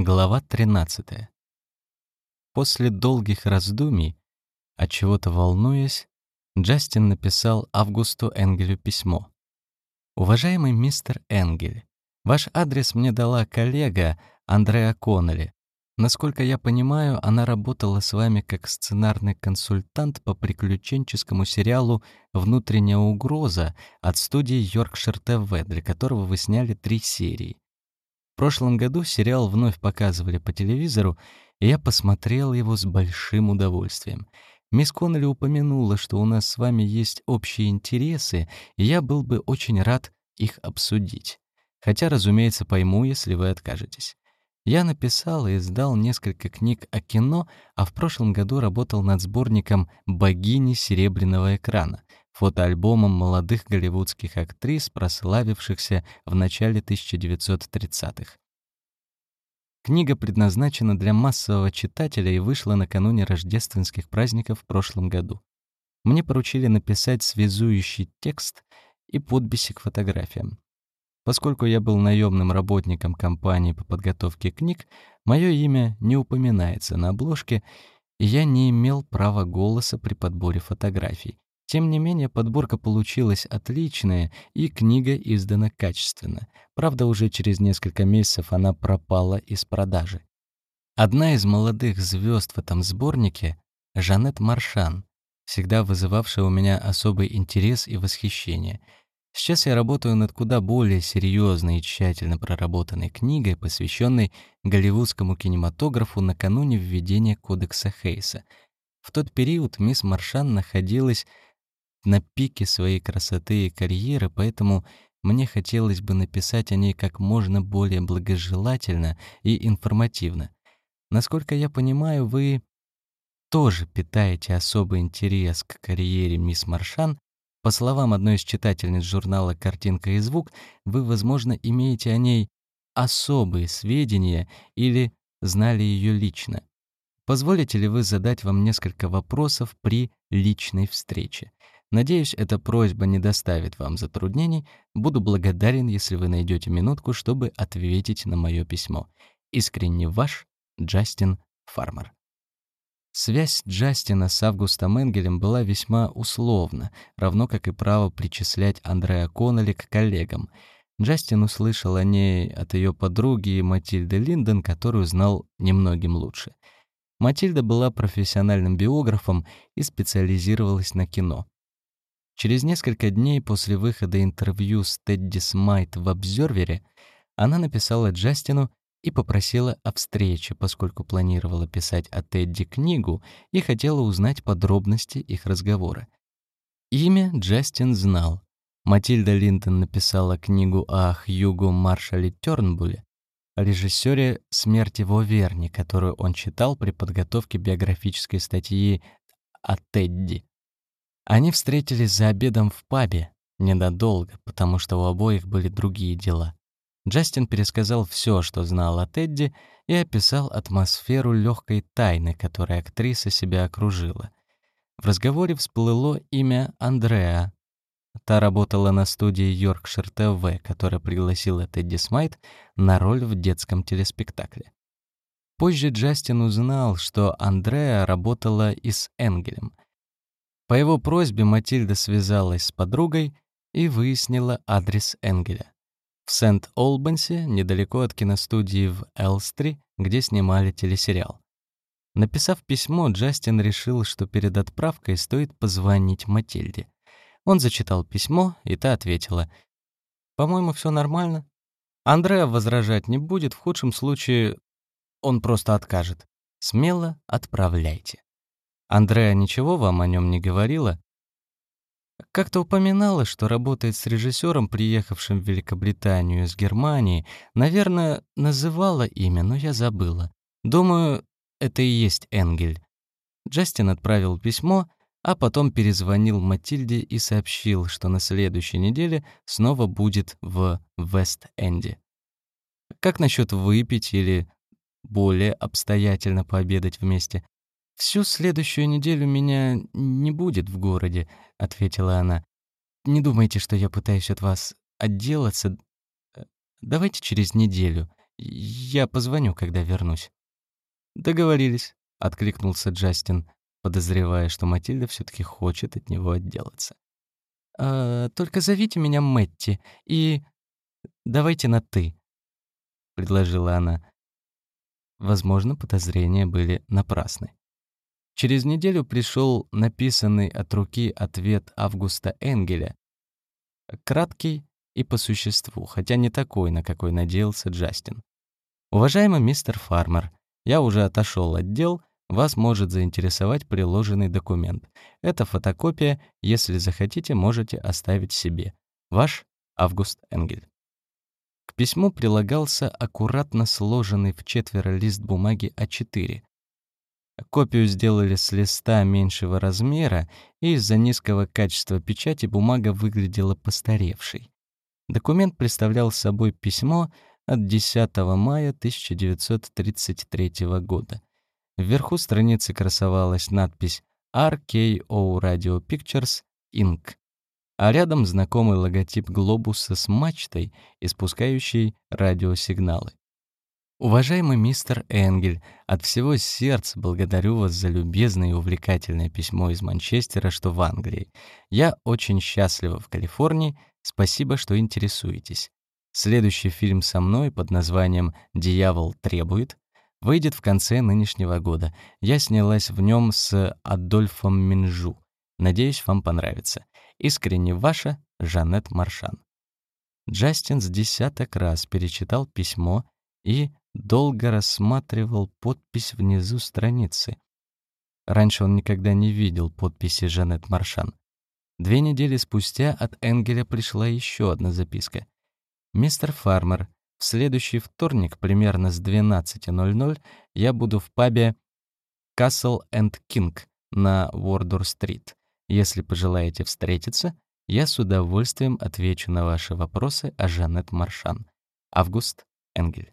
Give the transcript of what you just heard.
Глава 13. После долгих раздумий, от чего-то волнуясь, Джастин написал Августу Энгелю письмо. «Уважаемый мистер Энгель, ваш адрес мне дала коллега Андреа Коннелли. Насколько я понимаю, она работала с вами как сценарный консультант по приключенческому сериалу «Внутренняя угроза» от студии Yorkshire TV, для которого вы сняли три серии. Прошлом году сериал вновь показывали по телевизору, и я посмотрел его с большим удовольствием. Мисс Коннелли упомянула, что у нас с вами есть общие интересы, и я был бы очень рад их обсудить. Хотя, разумеется, пойму, если вы откажетесь. Я написал и издал несколько книг о кино, а в прошлом году работал над сборником «Богини серебряного экрана», фотоальбомом молодых голливудских актрис, прославившихся в начале 1930-х. Книга предназначена для массового читателя и вышла накануне рождественских праздников в прошлом году. Мне поручили написать связующий текст и подписи к фотографиям. Поскольку я был наемным работником компании по подготовке книг, мое имя не упоминается на обложке, и я не имел права голоса при подборе фотографий. Тем не менее, подборка получилась отличная, и книга издана качественно. Правда, уже через несколько месяцев она пропала из продажи. Одна из молодых звезд в этом сборнике — Жанет Маршан, всегда вызывавшая у меня особый интерес и восхищение — Сейчас я работаю над куда более серьезной и тщательно проработанной книгой, посвященной голливудскому кинематографу накануне введения Кодекса Хейса. В тот период мисс Маршан находилась на пике своей красоты и карьеры, поэтому мне хотелось бы написать о ней как можно более благожелательно и информативно. Насколько я понимаю, вы тоже питаете особый интерес к карьере мисс Маршан, по словам одной из читательниц журнала «Картинка и звук», вы, возможно, имеете о ней особые сведения или знали ее лично. Позволите ли вы задать вам несколько вопросов при личной встрече? Надеюсь, эта просьба не доставит вам затруднений. Буду благодарен, если вы найдете минутку, чтобы ответить на мое письмо. Искренне ваш Джастин Фармер. Связь Джастина с Августом Энгелем была весьма условна, равно как и право причислять Андреа Коннелли к коллегам. Джастин услышал о ней от ее подруги Матильды Линден, которую знал немногим лучше. Матильда была профессиональным биографом и специализировалась на кино. Через несколько дней после выхода интервью с Тедди Смайт в «Обзервере» она написала Джастину и попросила о встрече, поскольку планировала писать о Тедди книгу и хотела узнать подробности их разговора. Имя Джастин знал. Матильда Линтон написала книгу о Хьюгу Маршале Тёрнбуле, режиссере «Смерти в Оверне», которую он читал при подготовке биографической статьи о Тедди. Они встретились за обедом в пабе, ненадолго, потому что у обоих были другие дела. Джастин пересказал все, что знал о Тедди, и описал атмосферу легкой тайны, которой актриса себя окружила. В разговоре всплыло имя Андреа. Та работала на студии Yorkshire TV, которая пригласила Тедди Смайт на роль в детском телеспектакле. Позже Джастин узнал, что Андреа работала и с Энгелем. По его просьбе Матильда связалась с подругой и выяснила адрес Энгеля в Сент-Олбансе, недалеко от киностудии в Элстри, где снимали телесериал. Написав письмо, Джастин решил, что перед отправкой стоит позвонить Матильде. Он зачитал письмо, и та ответила. «По-моему, все нормально. Андреа возражать не будет, в худшем случае он просто откажет. Смело отправляйте». Андреа ничего вам о нем не говорила? Как-то упоминала, что работает с режиссером, приехавшим в Великобританию из Германии. Наверное, называла имя, но я забыла. Думаю, это и есть Энгель. Джастин отправил письмо, а потом перезвонил Матильде и сообщил, что на следующей неделе снова будет в Вест-Энде. Как насчет выпить или более обстоятельно пообедать вместе? «Всю следующую неделю меня не будет в городе», — ответила она. «Не думайте, что я пытаюсь от вас отделаться. Давайте через неделю. Я позвоню, когда вернусь». «Договорились», — откликнулся Джастин, подозревая, что Матильда все таки хочет от него отделаться. «А, «Только зовите меня Мэтти и давайте на «ты», — предложила она. Возможно, подозрения были напрасны. Через неделю пришел написанный от руки ответ Августа Энгеля. Краткий и по существу, хотя не такой, на какой надеялся Джастин. «Уважаемый мистер Фармер, я уже отошел от дел вас может заинтересовать приложенный документ. Это фотокопия, если захотите, можете оставить себе. Ваш Август Энгель. К письму прилагался аккуратно сложенный в четверо лист бумаги А4. Копию сделали с листа меньшего размера, и из-за низкого качества печати бумага выглядела постаревшей. Документ представлял собой письмо от 10 мая 1933 года. Вверху страницы красовалась надпись RKO Radio Pictures Inc., а рядом знакомый логотип глобуса с мачтой, испускающей радиосигналы. Уважаемый мистер Энгель, от всего сердца благодарю вас за любезное и увлекательное письмо из Манчестера, что в Англии. Я очень счастлива в Калифорнии. Спасибо, что интересуетесь. Следующий фильм со мной под названием «Дьявол требует» выйдет в конце нынешнего года. Я снялась в нем с Адольфом Минжу. Надеюсь, вам понравится. Искренне ваша Жанет Маршан. Джастин с десяток раз перечитал письмо и долго рассматривал подпись внизу страницы. Раньше он никогда не видел подписи Жанет Маршан. Две недели спустя от Энгеля пришла еще одна записка. «Мистер Фармер, в следующий вторник, примерно с 12.00, я буду в пабе Castle and King на Уордор-стрит. Если пожелаете встретиться, я с удовольствием отвечу на ваши вопросы о Жанет Маршан. Август Энгель.